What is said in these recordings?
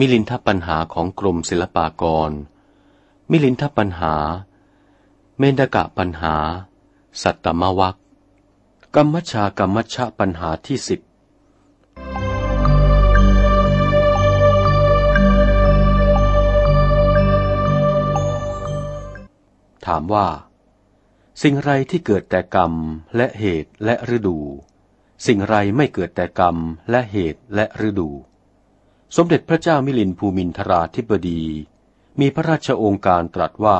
มิลินทปัญหาของกรมศิลปากร มิลินทปัญหา เมนกะปัญหา สัตตมวักกัมมชากรรมชะปัญหาที่สิบถามว่า สิ่งไรที่เกิดแต่กรรมและเหตุและฤดู สิ่งไรไม่เกิดแต่กรรมและเหตุและฤดู สมเด็จพระเจ้ามิลินภูมินทราธิบดี มีพระราชโองการตรัสว่า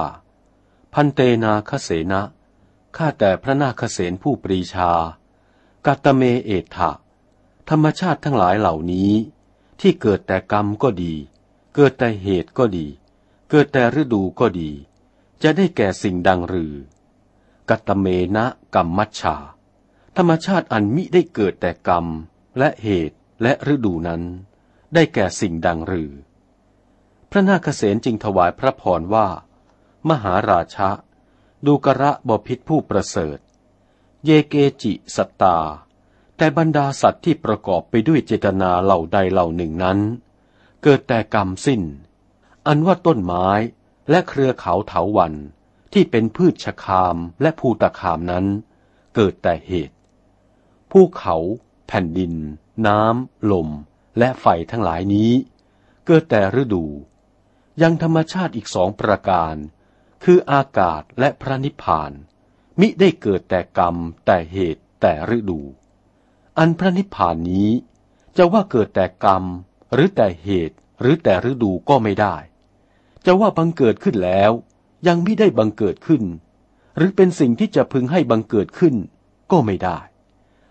พันเตนาคเสนะข้าแต่พระนาคเสนผู้ปรีชา กัตเมเอถะธรรมชาติทั้งหลายเหล่านี้ ที่เกิดแต่กรรมก็ดี เกิดแต่เหตุก็ดี เกิดแต่ฤดูก็ดี จะได้แก่สิ่งดังรือ กัตเมนะกรรมมัชชา ธรรมชาติอันมิได้เกิดแต่กรรมและเหตุและฤดูนั้น ได้แก่สิ่งดังรือ พระนาคเษนจึงถวายพระพรว่า มหาราชะ ดูกระบพิษผู้ประเสริฐ เยเกจิสัตตา แต่บรรดาสัตว์ที่ประกอบไปด้วยเจตนาเหล่าใดเหล่าหนึ่งนั้น เกิดแต่กรรมสิ้น อันว่าต้นไม้และเครือเขาเถาวันที่เป็นพืชชคามและภูตคามนั้น เกิดแต่เหตุภูเขา แผ่นดิน น้ำ ลม และไฟทั้งหลายนี้ เกิดแต่ฤดู ยังธรรมชาติอีกสองประการ คืออากาศและพระนิพพาน มิได้เกิดแต่กรรม แต่เหตุแต่ฤดู อันพระนิพพานนี้จะว่าเกิดแต่กรรม หรือแต่เหตุหรือแต่ฤดูก็ไม่ได้ จะว่าบังเกิดขึ้นแล้ว ยังไม่ได้บังเกิดขึ้น หรือเป็นสิ่งที่จะพึงให้บังเกิดขึ้น ก็ไม่ได้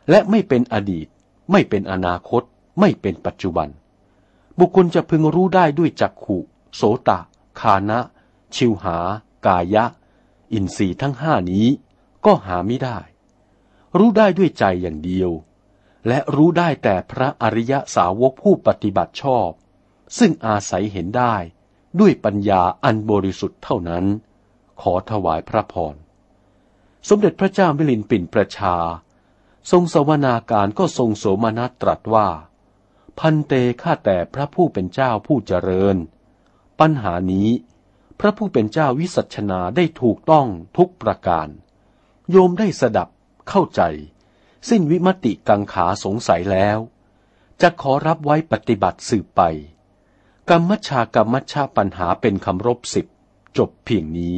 และไม่เป็นอดีต ไม่เป็นอนาคต ไม่เป็นปัจจุบัน บุคคลจะพึงรู้ได้ด้วยจักขุโสตะ คานะ ชิวหา กายะ อินทรีย์ทั้งห้านี้ ก็หาไม่ได้ รู้ได้ด้วยใจอย่างเดียว และรู้ได้แต่พระอริยสาวกผู้ปฏิบัติชอบ ซึ่งอาศัยเห็นได้ด้วยปัญญาอันบริสุทธิ์เท่านั้น ขอถวายพระพร สมเด็จพระเจ้ามิลินปินประชา ทรงสวนาการก็ทรงโสมนัสตรัสว่า พันเตข้าแต่พระผู้เป็นเจ้าผู้เจริญ ปัญหานี้ พระผู้เป็นเจ้าวิสัชนาได้ถูกต้องทุกประการ โยมได้สดับเข้าใจ สิ้นวิมติกังขาสงสัยแล้ว จะขอรับไว้ปฏิบัติสืบไป กรรมชากรรมชาปัญหาเป็นคำรบสิบจบเพียงนี้